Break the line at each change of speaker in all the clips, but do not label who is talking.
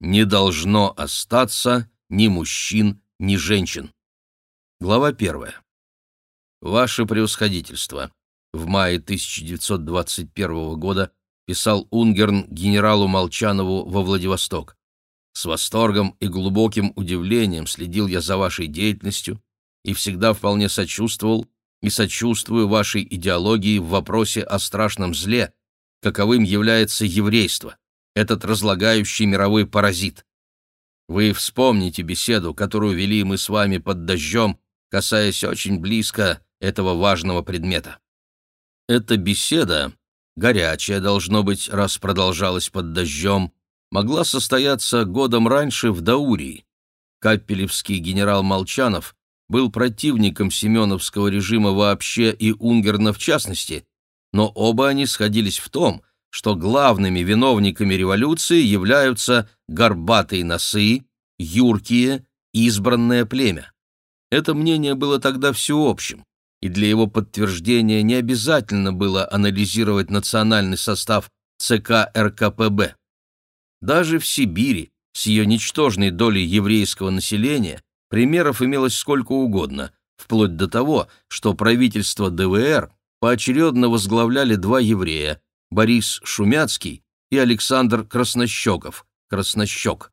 не должно остаться ни мужчин, ни женщин. Глава первая. Ваше превосходительство. В мае 1921 года писал Унгерн генералу Молчанову во Владивосток. С восторгом и глубоким удивлением следил я за вашей деятельностью и всегда вполне сочувствовал и сочувствую вашей идеологии в вопросе о страшном зле, каковым является еврейство, этот разлагающий мировой паразит. Вы вспомните беседу, которую вели мы с вами под дождем, касаясь очень близко этого важного предмета. Эта беседа, горячая, должно быть, раз продолжалась под дождем, могла состояться годом раньше в Даурии. Капелевский генерал Молчанов был противником семеновского режима вообще и Унгерна в частности, но оба они сходились в том, что главными виновниками революции являются горбатые носы, юркие, избранное племя. Это мнение было тогда всеобщим, и для его подтверждения не обязательно было анализировать национальный состав ЦК РКПБ. Даже в Сибири, с ее ничтожной долей еврейского населения, примеров имелось сколько угодно, вплоть до того, что правительство ДВР поочередно возглавляли два еврея – Борис Шумяцкий и Александр Краснощеков, Краснощек.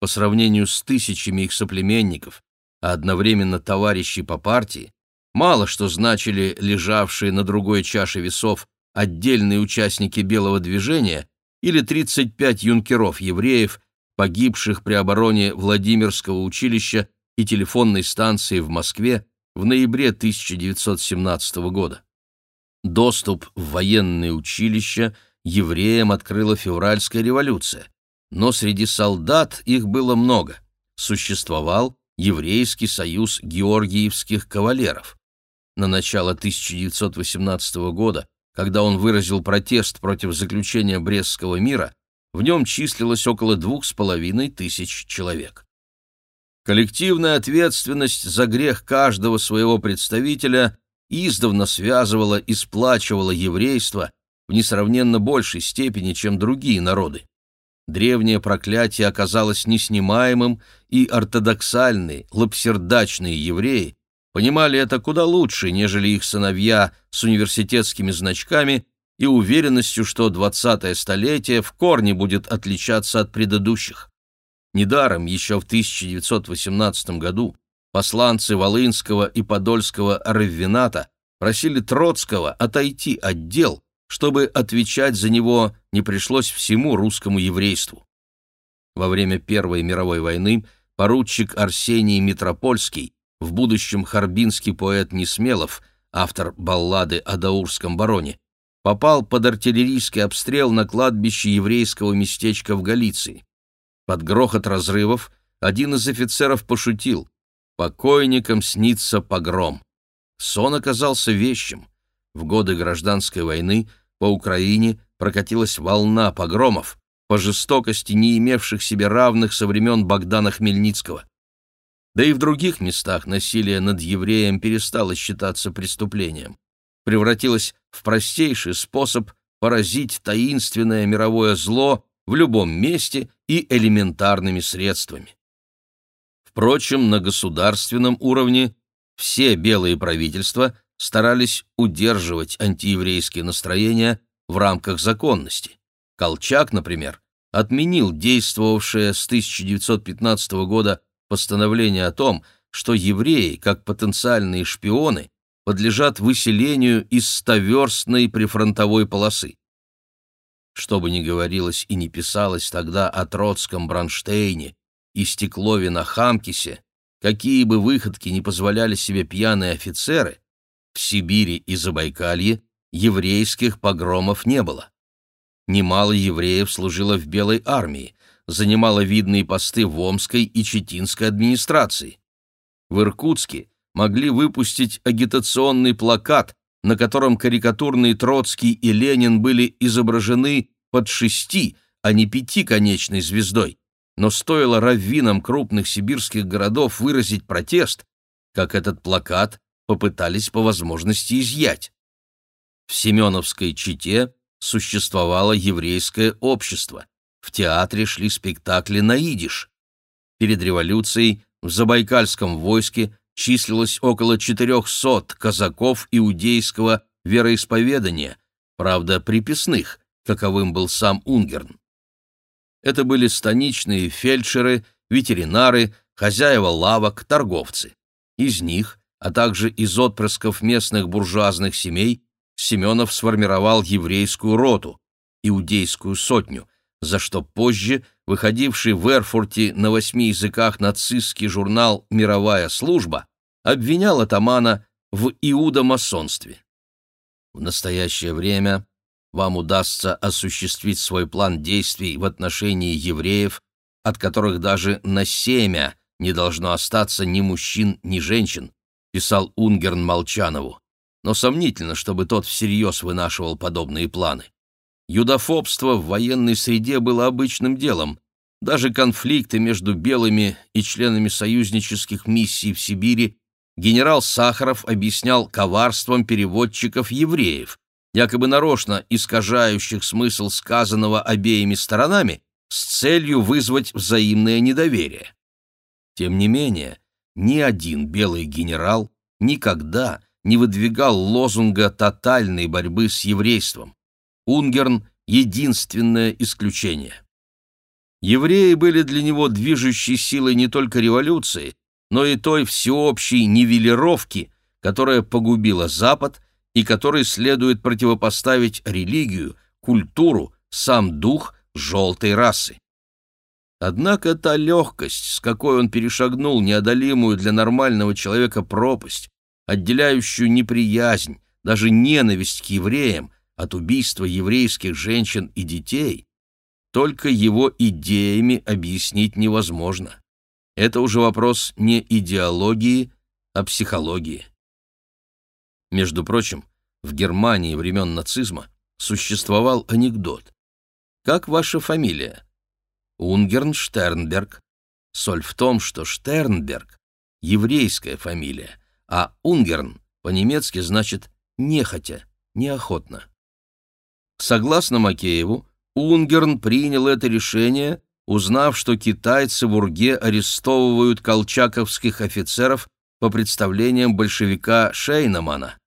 По сравнению с тысячами их соплеменников, а одновременно товарищей по партии, мало что значили лежавшие на другой чаше весов отдельные участники белого движения или 35 юнкеров-евреев, погибших при обороне Владимирского училища и телефонной станции в Москве в ноябре 1917 года. Доступ в военные училища евреям открыла февральская революция, но среди солдат их было много. Существовал Еврейский союз георгиевских кавалеров. На начало 1918 года когда он выразил протест против заключения Брестского мира, в нем числилось около двух с половиной тысяч человек. Коллективная ответственность за грех каждого своего представителя издавна связывала и сплачивала еврейство в несравненно большей степени, чем другие народы. Древнее проклятие оказалось неснимаемым, и ортодоксальные, лапсердачные евреи понимали это куда лучше, нежели их сыновья с университетскими значками и уверенностью, что двадцатое столетие в корне будет отличаться от предыдущих. Недаром еще в 1918 году посланцы Волынского и Подольского раввината просили Троцкого отойти от дел, чтобы отвечать за него не пришлось всему русскому еврейству. Во время Первой мировой войны поручик Арсений Митропольский в будущем харбинский поэт Несмелов, автор баллады о даурском бароне, попал под артиллерийский обстрел на кладбище еврейского местечка в Галиции. Под грохот разрывов один из офицеров пошутил «Покойникам снится погром». Сон оказался вещим. В годы гражданской войны по Украине прокатилась волна погромов, по жестокости не имевших себе равных со времен Богдана Хмельницкого. Да и в других местах насилие над евреем перестало считаться преступлением. Превратилось в простейший способ поразить таинственное мировое зло в любом месте и элементарными средствами. Впрочем, на государственном уровне все белые правительства старались удерживать антиеврейские настроения в рамках законности. Колчак, например, отменил действовавшее с 1915 года постановление о том, что евреи, как потенциальные шпионы, подлежат выселению из стоверстной прифронтовой полосы. Что бы ни говорилось и не писалось тогда о Троцком Бронштейне и Стеклове на Хамкисе, какие бы выходки не позволяли себе пьяные офицеры, в Сибири и Забайкалье еврейских погромов не было. Немало евреев служило в Белой армии, занимала видные посты в Омской и Читинской администрации. В Иркутске могли выпустить агитационный плакат, на котором карикатурные Троцкий и Ленин были изображены под шести, а не пятиконечной звездой. Но стоило раввинам крупных сибирских городов выразить протест, как этот плакат попытались по возможности изъять. В Семеновской Чите существовало еврейское общество в театре шли спектакли на идиш. Перед революцией в Забайкальском войске числилось около 400 казаков иудейского вероисповедания, правда, приписных, каковым был сам Унгерн. Это были станичные фельдшеры, ветеринары, хозяева лавок, торговцы. Из них, а также из отпрысков местных буржуазных семей, Семенов сформировал еврейскую роту, иудейскую сотню, за что позже выходивший в Эрфурте на восьми языках нацистский журнал «Мировая служба» обвинял атамана в иудомасонстве. В настоящее время вам удастся осуществить свой план действий в отношении евреев, от которых даже на семя не должно остаться ни мужчин, ни женщин, писал Унгерн Молчанову. Но сомнительно, чтобы тот всерьез вынашивал подобные планы. Юдофобство в военной среде было обычным делом. Даже конфликты между белыми и членами союзнических миссий в Сибири генерал Сахаров объяснял коварством переводчиков-евреев, якобы нарочно искажающих смысл сказанного обеими сторонами с целью вызвать взаимное недоверие. Тем не менее, ни один белый генерал никогда не выдвигал лозунга тотальной борьбы с еврейством. Унгерн — единственное исключение. Евреи были для него движущей силой не только революции, но и той всеобщей нивелировки, которая погубила Запад и которой следует противопоставить религию, культуру, сам дух желтой расы. Однако та легкость, с какой он перешагнул неодолимую для нормального человека пропасть, отделяющую неприязнь, даже ненависть к евреям от убийства еврейских женщин и детей, только его идеями объяснить невозможно. Это уже вопрос не идеологии, а психологии. Между прочим, в Германии времен нацизма существовал анекдот. «Как ваша фамилия?» «Унгерн Штернберг». Соль в том, что Штернберг — еврейская фамилия, а Унгерн по-немецки значит «нехотя», «неохотно». Согласно Макееву, Унгерн принял это решение, узнав, что китайцы в Урге арестовывают колчаковских офицеров по представлениям большевика Шейнамана.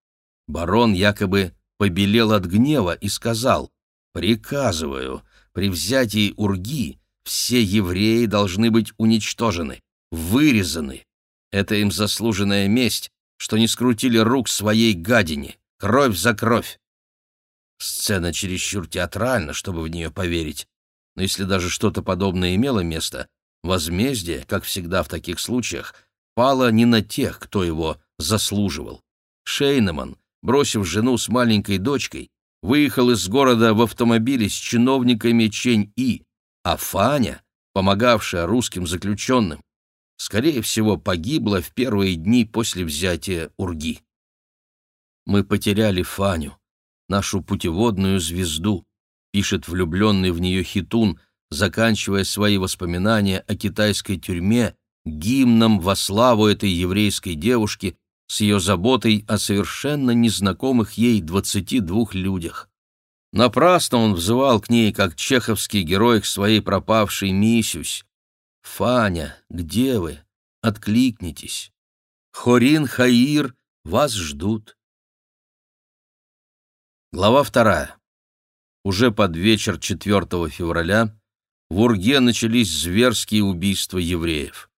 Барон якобы побелел от гнева и сказал «Приказываю, при взятии Урги все евреи должны быть уничтожены, вырезаны. Это им заслуженная месть, что не скрутили рук своей гадине, кровь за кровь. Сцена чересчур театральна, чтобы в нее поверить. Но если даже что-то подобное имело место, возмездие, как всегда в таких случаях, пало не на тех, кто его заслуживал. Шейнеман, бросив жену с маленькой дочкой, выехал из города в автомобиле с чиновниками Чень-И, а Фаня, помогавшая русским заключенным, скорее всего, погибла в первые дни после взятия Урги. Мы потеряли Фаню, нашу путеводную звезду, пишет влюбленный в нее Хитун, заканчивая свои воспоминания о китайской тюрьме гимном во славу этой еврейской девушки с ее заботой о совершенно незнакомых ей двадцати двух людях. Напрасно он взывал к ней, как чеховский герой к своей пропавшей Мисюсь. «Фаня, где вы? Откликнитесь! Хорин Хаир, вас ждут!» Глава вторая. Уже под вечер 4 февраля в Урге начались зверские убийства евреев.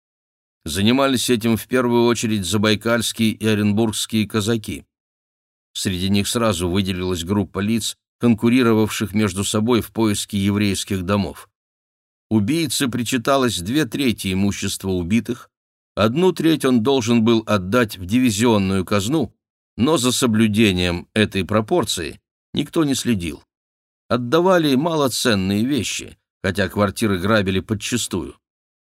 Занимались этим в первую очередь забайкальские и оренбургские казаки. Среди них сразу выделилась группа лиц, конкурировавших между собой в поиске еврейских домов. Убийце причиталось две трети имущества убитых, одну треть он должен был отдать в дивизионную казну, но за соблюдением этой пропорции никто не следил. Отдавали малоценные вещи, хотя квартиры грабили подчистую.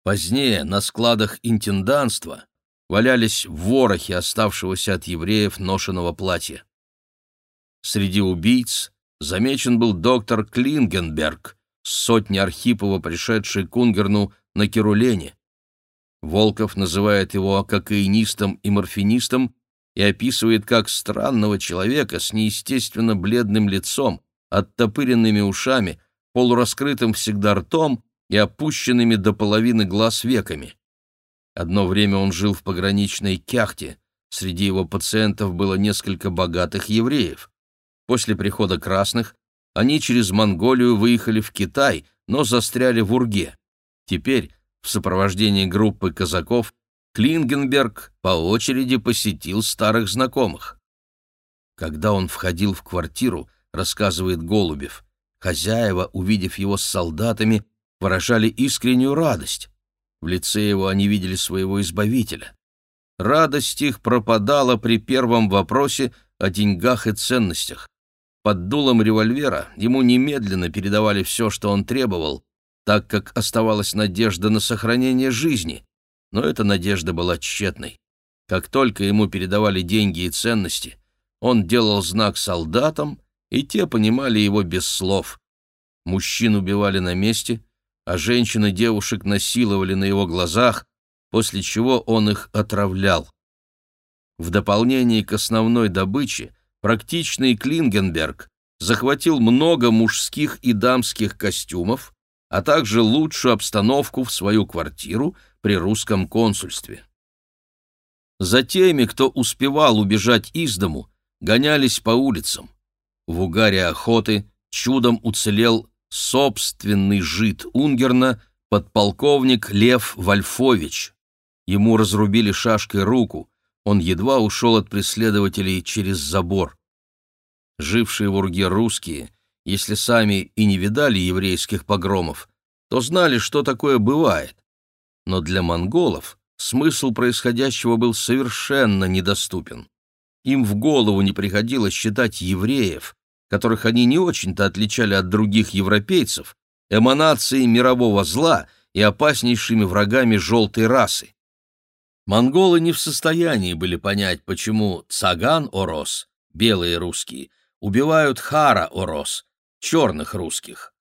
Позднее на складах интенданства валялись ворохи оставшегося от евреев ношеного платья. Среди убийц замечен был доктор Клингенберг, сотни Архипова, пришедший к Унгерну на Керулене. Волков называет его кокаинистом и морфинистом и описывает как странного человека с неестественно бледным лицом, оттопыренными ушами, полураскрытым всегда ртом и опущенными до половины глаз веками. Одно время он жил в пограничной Кяхте, среди его пациентов было несколько богатых евреев. После прихода красных они через Монголию выехали в Китай, но застряли в Урге. Теперь, в сопровождении группы казаков, Клингенберг по очереди посетил старых знакомых. Когда он входил в квартиру, рассказывает Голубев, хозяева, увидев его с солдатами, выражали искреннюю радость. В лице его они видели своего избавителя. Радость их пропадала при первом вопросе о деньгах и ценностях. Под дулом револьвера ему немедленно передавали все, что он требовал, так как оставалась надежда на сохранение жизни, но эта надежда была тщетной. Как только ему передавали деньги и ценности, он делал знак солдатам, и те понимали его без слов. Мужчин убивали на месте, а женщин и девушек насиловали на его глазах, после чего он их отравлял. В дополнение к основной добыче практичный Клингенберг захватил много мужских и дамских костюмов, а также лучшую обстановку в свою квартиру при русском консульстве. За теми, кто успевал убежать из дому, гонялись по улицам. В угаре охоты чудом уцелел собственный жид Унгерна, подполковник Лев Вольфович. Ему разрубили шашкой руку, он едва ушел от преследователей через забор. Жившие в Урге русские, если сами и не видали еврейских погромов, то знали, что такое бывает. Но для монголов смысл происходящего был совершенно недоступен. Им в голову не приходилось считать евреев, которых они не очень-то отличали от других европейцев, эманацией мирового зла и опаснейшими врагами желтой расы. Монголы не в состоянии были понять, почему цаган-орос, белые русские, убивают хара-орос, черных русских,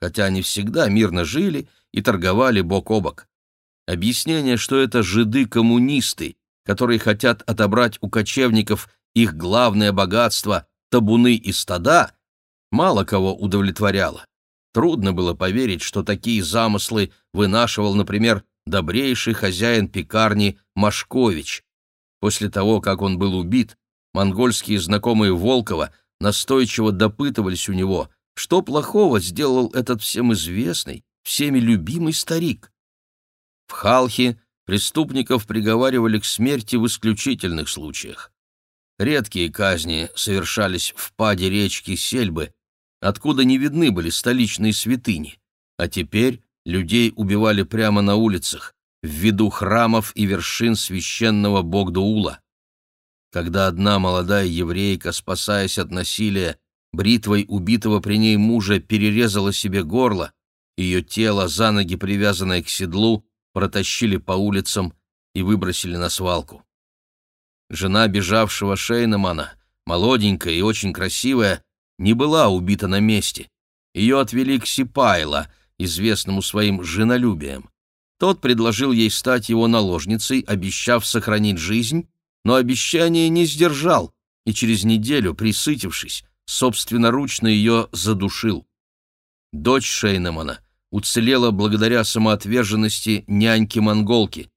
хотя они всегда мирно жили и торговали бок о бок. Объяснение, что это жиды-коммунисты, которые хотят отобрать у кочевников их главное богатство – табуны и стада, мало кого удовлетворяло. Трудно было поверить, что такие замыслы вынашивал, например, добрейший хозяин пекарни Машкович. После того, как он был убит, монгольские знакомые Волкова настойчиво допытывались у него, что плохого сделал этот всем известный, всеми любимый старик. В Халхе преступников приговаривали к смерти в исключительных случаях. Редкие казни совершались в паде речки Сельбы, откуда не видны были столичные святыни, а теперь людей убивали прямо на улицах, в виду храмов и вершин священного Богдуула. Когда одна молодая еврейка, спасаясь от насилия, бритвой убитого при ней мужа перерезала себе горло, ее тело, за ноги привязанное к седлу, протащили по улицам и выбросили на свалку. Жена бежавшего Шейнемана, молоденькая и очень красивая, не была убита на месте. Ее отвели к Сипайло, известному своим женолюбием. Тот предложил ей стать его наложницей, обещав сохранить жизнь, но обещание не сдержал и через неделю, присытившись, собственноручно ее задушил. Дочь Шейнемана уцелела благодаря самоотверженности няньки-монголки.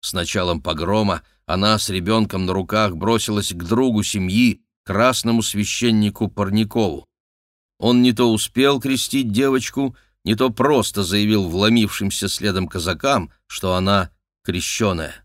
С началом погрома она с ребенком на руках бросилась к другу семьи, красному священнику Парникову. Он не то успел крестить девочку, не то просто заявил вломившимся следом казакам, что она крещеная.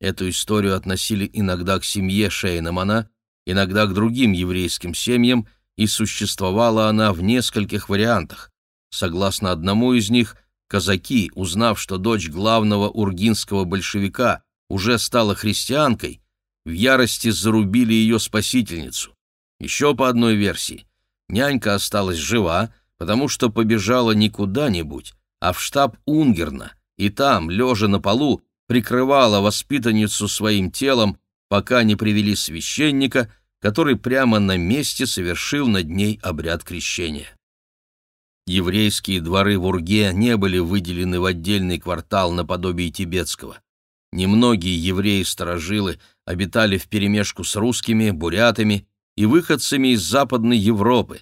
Эту историю относили иногда к семье Шейнемана, иногда к другим еврейским семьям, и существовала она в нескольких вариантах. Согласно одному из них, казаки, узнав, что дочь главного ургинского большевика уже стала христианкой, в ярости зарубили ее спасительницу. Еще по одной версии, нянька осталась жива, потому что побежала не куда-нибудь, а в штаб Унгерна, и там, лежа на полу, прикрывала воспитанницу своим телом, пока не привели священника, который прямо на месте совершил над ней обряд крещения. Еврейские дворы в Урге не были выделены в отдельный квартал наподобие тибетского. Немногие евреи-сторожилы обитали вперемешку с русскими, бурятами и выходцами из Западной Европы,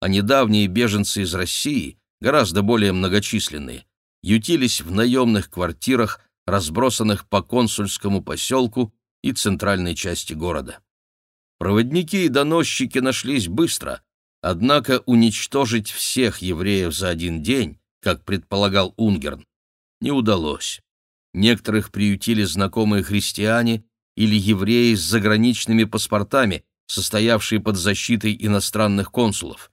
а недавние беженцы из России, гораздо более многочисленные, ютились в наемных квартирах, разбросанных по консульскому поселку и центральной части города. Проводники и доносчики нашлись быстро, однако уничтожить всех евреев за один день, как предполагал Унгерн, не удалось. Некоторых приютили знакомые христиане или евреи с заграничными паспортами, состоявшие под защитой иностранных консулов.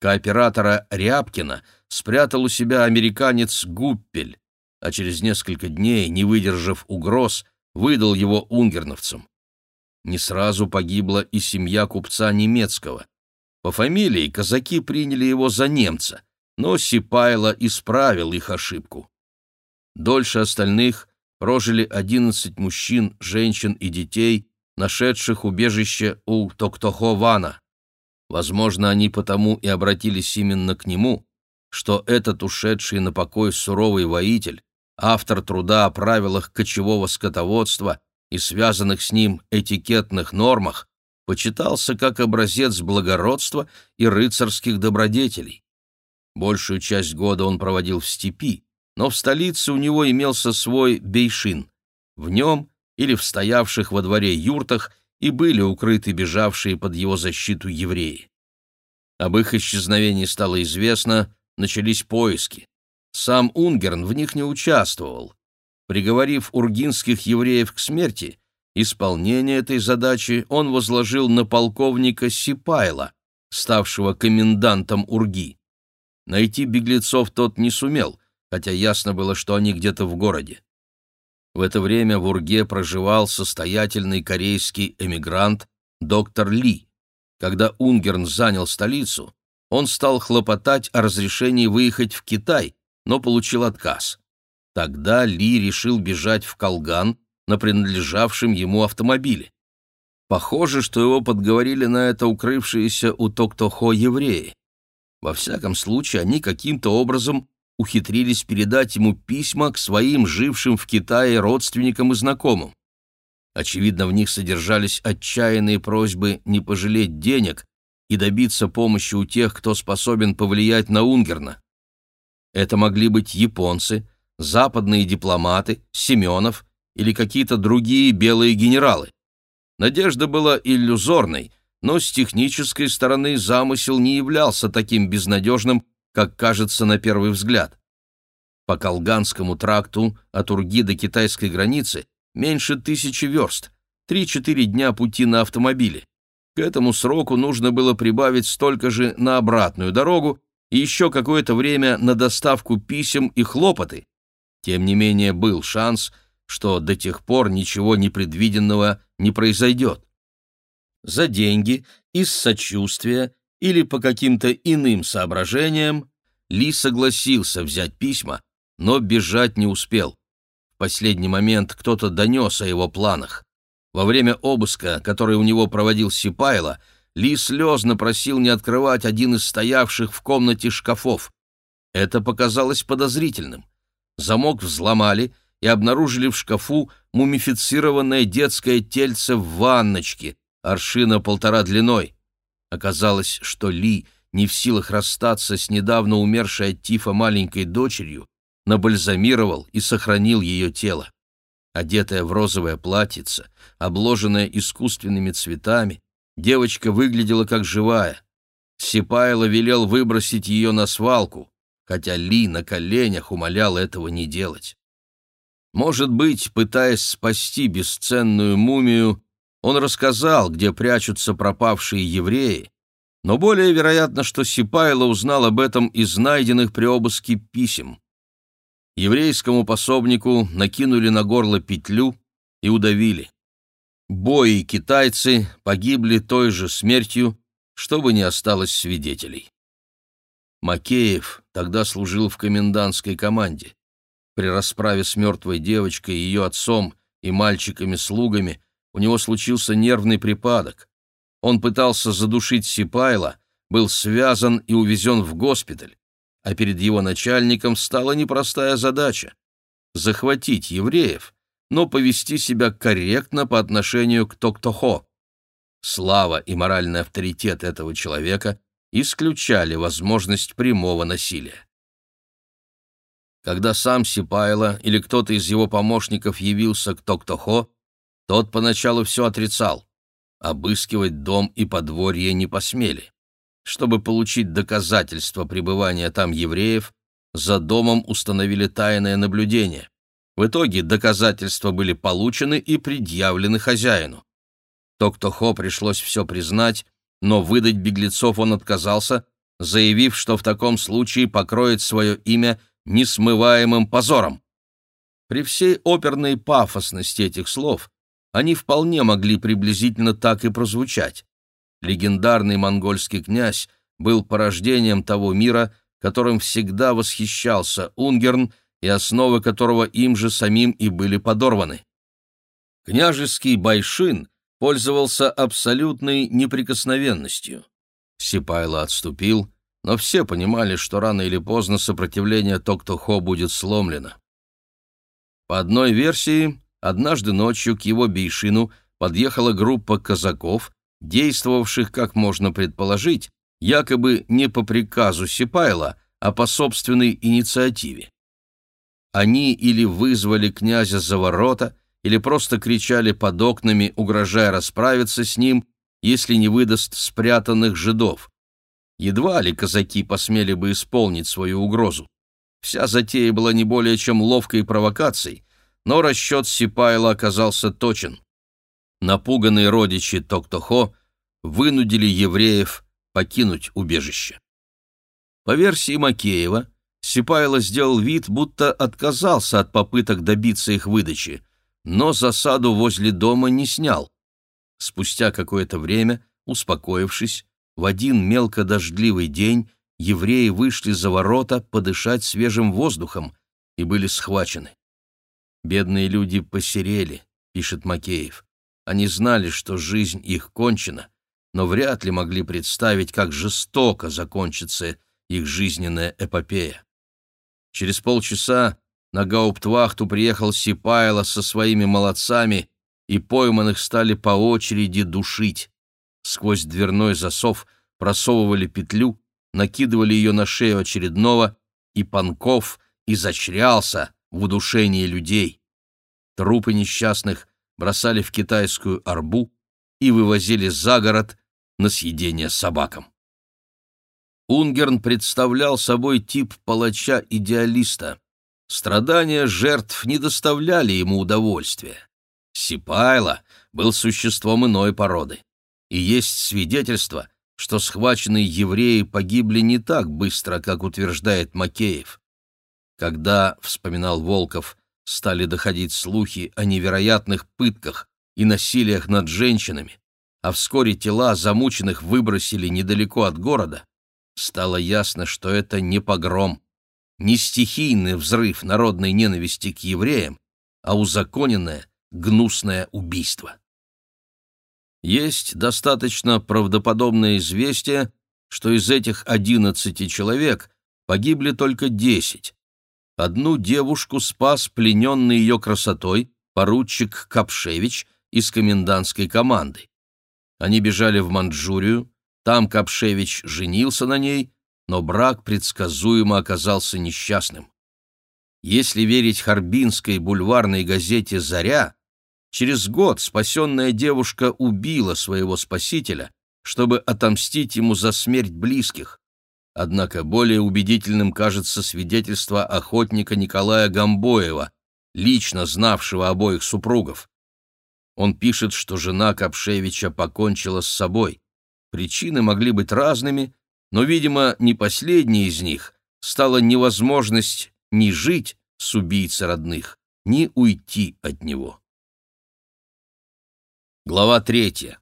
Кооператора Рябкина спрятал у себя американец Гуппель, а через несколько дней, не выдержав угроз, выдал его унгерновцам. Не сразу погибла и семья купца немецкого. По фамилии казаки приняли его за немца, но Сипайло исправил их ошибку. Дольше остальных прожили 11 мужчин, женщин и детей, нашедших убежище у Токтохована. Возможно, они потому и обратились именно к нему, что этот ушедший на покой суровый воитель, автор труда о правилах кочевого скотоводства и связанных с ним этикетных нормах, почитался как образец благородства и рыцарских добродетелей. Большую часть года он проводил в степи, но в столице у него имелся свой бейшин. В нем или в стоявших во дворе юртах и были укрыты бежавшие под его защиту евреи. Об их исчезновении стало известно, начались поиски. Сам Унгерн в них не участвовал. Приговорив ургинских евреев к смерти, исполнение этой задачи он возложил на полковника Сипайла, ставшего комендантом Урги. Найти беглецов тот не сумел, хотя ясно было, что они где-то в городе. В это время в Урге проживал состоятельный корейский эмигрант доктор Ли. Когда Унгерн занял столицу, он стал хлопотать о разрешении выехать в Китай, но получил отказ. Тогда Ли решил бежать в Колган на принадлежавшем ему автомобиле. Похоже, что его подговорили на это укрывшиеся у Токтохо евреи. Во всяком случае, они каким-то образом ухитрились передать ему письма к своим жившим в Китае родственникам и знакомым. Очевидно, в них содержались отчаянные просьбы не пожалеть денег и добиться помощи у тех, кто способен повлиять на Унгерна. Это могли быть японцы, западные дипломаты, Семенов или какие-то другие белые генералы. Надежда была иллюзорной, но с технической стороны замысел не являлся таким безнадежным, как кажется на первый взгляд. По Колганскому тракту от Урги до китайской границы меньше тысячи верст, 3-4 дня пути на автомобиле. К этому сроку нужно было прибавить столько же на обратную дорогу и еще какое-то время на доставку писем и хлопоты. Тем не менее был шанс, что до тех пор ничего непредвиденного не произойдет. За деньги, из сочувствия или по каким-то иным соображениям Ли согласился взять письма, но бежать не успел. В последний момент кто-то донес о его планах. Во время обыска, который у него проводил Сипайло, ли слезно просил не открывать один из стоявших в комнате шкафов. Это показалось подозрительным. Замок взломали и обнаружили в шкафу мумифицированное детское тельце в ванночке, аршина полтора длиной. Оказалось, что Ли, не в силах расстаться с недавно умершей от тифа маленькой дочерью, набальзамировал и сохранил ее тело. Одетая в розовое платьице, обложенная искусственными цветами, Девочка выглядела как живая. Сипайло велел выбросить ее на свалку, хотя Ли на коленях умолял этого не делать. Может быть, пытаясь спасти бесценную мумию, он рассказал, где прячутся пропавшие евреи, но более вероятно, что Сипайло узнал об этом из найденных при обыске писем. Еврейскому пособнику накинули на горло петлю и удавили. Бои китайцы погибли той же смертью, чтобы не осталось свидетелей. Макеев тогда служил в комендантской команде. При расправе с мертвой девочкой, ее отцом и мальчиками-слугами у него случился нервный припадок. Он пытался задушить Сипайла, был связан и увезен в госпиталь, а перед его начальником стала непростая задача — захватить евреев но повести себя корректно по отношению к Токтохо. Слава и моральный авторитет этого человека исключали возможность прямого насилия. Когда сам Сипайло или кто-то из его помощников явился к Токтохо, тот поначалу все отрицал. Обыскивать дом и подворье не посмели. Чтобы получить доказательства пребывания там евреев, за домом установили тайное наблюдение. В итоге доказательства были получены и предъявлены хозяину. Токтохо пришлось все признать, но выдать беглецов он отказался, заявив, что в таком случае покроет свое имя несмываемым позором. При всей оперной пафосности этих слов они вполне могли приблизительно так и прозвучать. Легендарный монгольский князь был порождением того мира, которым всегда восхищался Унгерн и основы которого им же самим и были подорваны. Княжеский Байшин пользовался абсолютной неприкосновенностью. Сипайло отступил, но все понимали, что рано или поздно сопротивление Токтохо будет сломлено. По одной версии, однажды ночью к его бейшину подъехала группа казаков, действовавших, как можно предположить, якобы не по приказу Сипайла, а по собственной инициативе. Они или вызвали князя за ворота, или просто кричали под окнами, угрожая расправиться с ним, если не выдаст спрятанных жидов. Едва ли казаки посмели бы исполнить свою угрозу. Вся затея была не более чем ловкой провокацией, но расчет Сипайла оказался точен. Напуганные родичи Токтохо вынудили евреев покинуть убежище. По версии Макеева, Сипайло сделал вид, будто отказался от попыток добиться их выдачи, но засаду возле дома не снял. Спустя какое-то время, успокоившись, в один мелкодождливый день евреи вышли за ворота подышать свежим воздухом и были схвачены. «Бедные люди посерели», — пишет Макеев. «Они знали, что жизнь их кончена, но вряд ли могли представить, как жестоко закончится их жизненная эпопея. Через полчаса на гауптвахту приехал Сипайло со своими молодцами, и пойманных стали по очереди душить. Сквозь дверной засов просовывали петлю, накидывали ее на шею очередного, и Панков изочрялся в удушении людей. Трупы несчастных бросали в китайскую арбу и вывозили за город на съедение собакам. Унгерн представлял собой тип палача-идеалиста. Страдания жертв не доставляли ему удовольствия. Сипайло был существом иной породы. И есть свидетельство, что схваченные евреи погибли не так быстро, как утверждает Макеев. Когда, вспоминал Волков, стали доходить слухи о невероятных пытках и насилиях над женщинами, а вскоре тела замученных выбросили недалеко от города, стало ясно, что это не погром, не стихийный взрыв народной ненависти к евреям, а узаконенное гнусное убийство. Есть достаточно правдоподобное известие, что из этих одиннадцати человек погибли только десять. Одну девушку спас плененный ее красотой поручик Капшевич из комендантской команды. Они бежали в Манчжурию, там Капшевич женился на ней, но брак предсказуемо оказался несчастным. Если верить Харбинской бульварной газете «Заря», через год спасенная девушка убила своего спасителя, чтобы отомстить ему за смерть близких. Однако более убедительным кажется свидетельство охотника Николая Гамбоева, лично знавшего обоих супругов. Он пишет, что жена Капшевича покончила с собой. Причины могли быть разными, но, видимо, не последней из них стала невозможность ни жить с убийцей родных, ни уйти от него. Глава третья.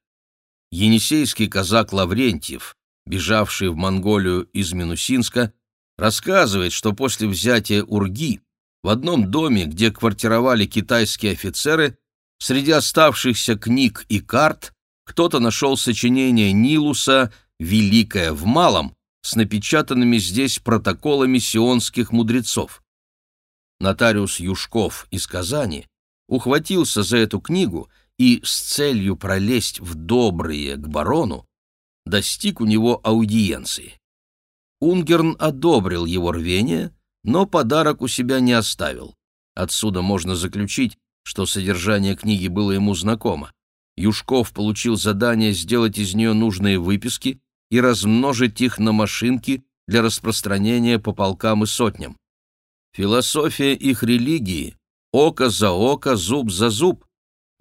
Енисейский казак Лаврентьев, бежавший в Монголию из Минусинска, рассказывает, что после взятия Урги в одном доме, где квартировали китайские офицеры, среди оставшихся книг и карт кто-то нашел сочинение Нилуса «Великое в малом» с напечатанными здесь протоколами сионских мудрецов. Нотариус Юшков из Казани ухватился за эту книгу и с целью пролезть в добрые к барону достиг у него аудиенции. Унгерн одобрил его рвение, но подарок у себя не оставил. Отсюда можно заключить, что содержание книги было ему знакомо. Юшков получил задание сделать из нее нужные выписки и размножить их на машинки для распространения по полкам и сотням. Философия их религии — око за око, зуб за зуб.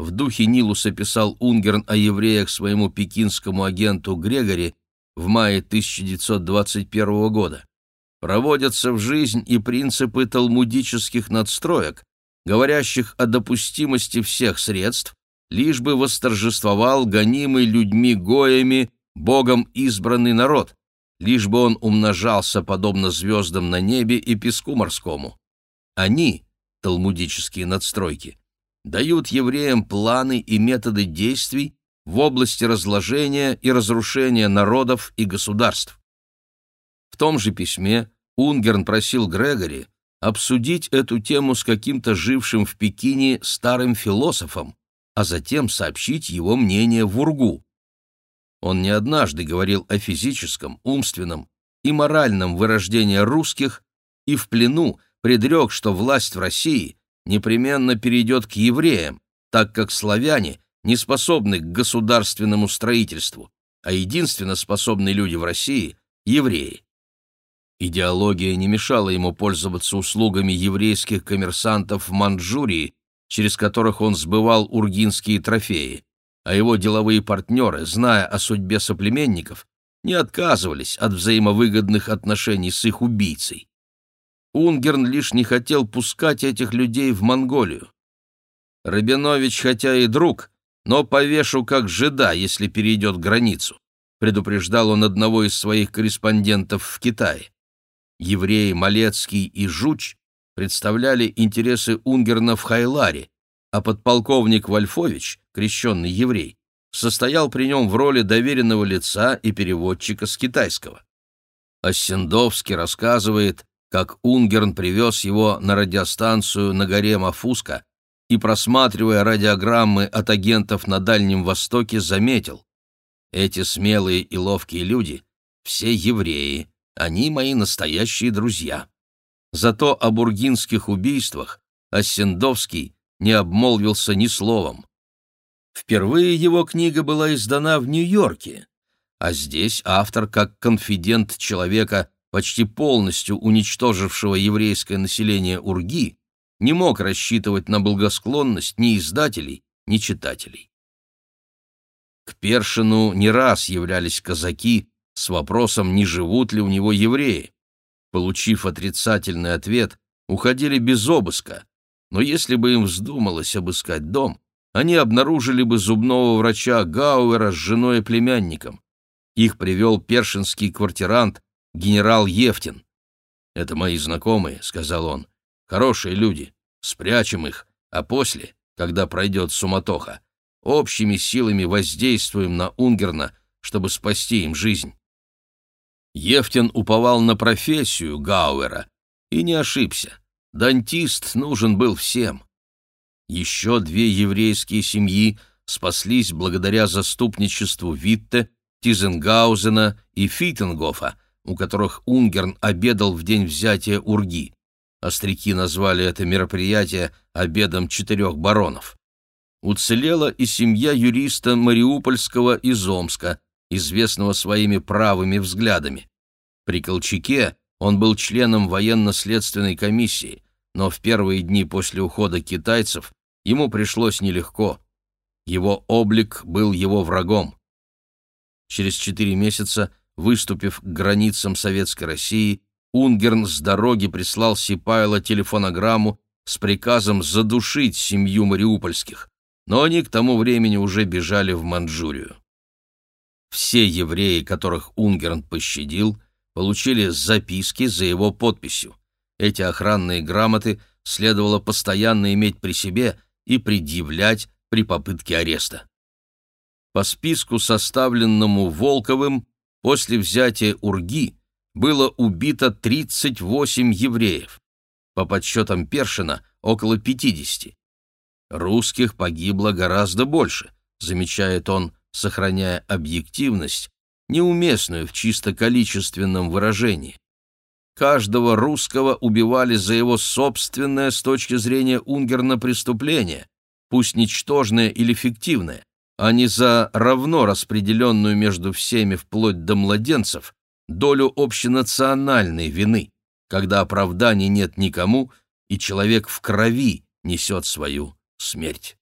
В духе Нилуса писал Унгерн о евреях своему пекинскому агенту Грегори в мае 1921 года. Проводятся в жизнь и принципы талмудических надстроек, говорящих о допустимости всех средств, лишь бы восторжествовал гонимый людьми-гоями, Богом избранный народ, лишь бы он умножался подобно звездам на небе и песку морскому. Они, талмудические надстройки, дают евреям планы и методы действий в области разложения и разрушения народов и государств. В том же письме Унгерн просил Грегори обсудить эту тему с каким-то жившим в Пекине старым философом, а затем сообщить его мнение в Ургу. Он не однажды говорил о физическом, умственном и моральном вырождении русских и в плену предрек, что власть в России непременно перейдет к евреям, так как славяне не способны к государственному строительству, а единственно способные люди в России — евреи. Идеология не мешала ему пользоваться услугами еврейских коммерсантов в Манчжурии, через которых он сбывал ургинские трофеи а его деловые партнеры, зная о судьбе соплеменников, не отказывались от взаимовыгодных отношений с их убийцей. Унгерн лишь не хотел пускать этих людей в Монголию. «Рабинович хотя и друг, но повешу как жида, если перейдет границу», предупреждал он одного из своих корреспондентов в Китае. Евреи Малецкий и Жуч представляли интересы Унгерна в Хайларе, а подполковник Вольфович, крещенный еврей, состоял при нем в роли доверенного лица и переводчика с китайского. Оссендовский рассказывает, как Унгерн привез его на радиостанцию на горе Мафуска и, просматривая радиограммы от агентов на Дальнем Востоке, заметил, «Эти смелые и ловкие люди — все евреи, они мои настоящие друзья». Зато о бургинских убийствах Оссендовский не обмолвился ни словом. Впервые его книга была издана в Нью-Йорке, а здесь автор, как конфидент человека, почти полностью уничтожившего еврейское население Урги, не мог рассчитывать на благосклонность ни издателей, ни читателей. К Першину не раз являлись казаки с вопросом, не живут ли у него евреи. Получив отрицательный ответ, уходили без обыска, но если бы им вздумалось обыскать дом, они обнаружили бы зубного врача Гауэра с женой и племянником. Их привел першинский квартирант генерал Ефтин. «Это мои знакомые», — сказал он. «Хорошие люди. Спрячем их, а после, когда пройдет суматоха, общими силами воздействуем на Унгерна, чтобы спасти им жизнь». Ефтин уповал на профессию Гауэра и не ошибся. Дантист нужен был всем. Еще две еврейские семьи спаслись благодаря заступничеству Витте, Тизенгаузена и Фитенгофа, у которых Унгерн обедал в день взятия Урги. Остряки назвали это мероприятие «обедом четырех баронов». Уцелела и семья юриста Мариупольского из Омска, известного своими правыми взглядами. При Колчаке он был членом военно-следственной комиссии, но в первые дни после ухода китайцев ему пришлось нелегко. Его облик был его врагом. Через четыре месяца, выступив к границам Советской России, Унгерн с дороги прислал Сипайло телефонограмму с приказом задушить семью мариупольских, но они к тому времени уже бежали в Манчжурию. Все евреи, которых Унгерн пощадил, получили записки за его подписью. Эти охранные грамоты следовало постоянно иметь при себе и предъявлять при попытке ареста. По списку, составленному Волковым, после взятия Урги было убито 38 евреев. По подсчетам Першина – около 50. Русских погибло гораздо больше, замечает он, сохраняя объективность неуместную в чисто количественном выражении. Каждого русского убивали за его собственное с точки зрения Унгерна преступление, пусть ничтожное или фиктивное, а не за равно распределенную между всеми вплоть до младенцев долю общенациональной вины, когда оправданий нет никому, и человек в крови несет свою смерть.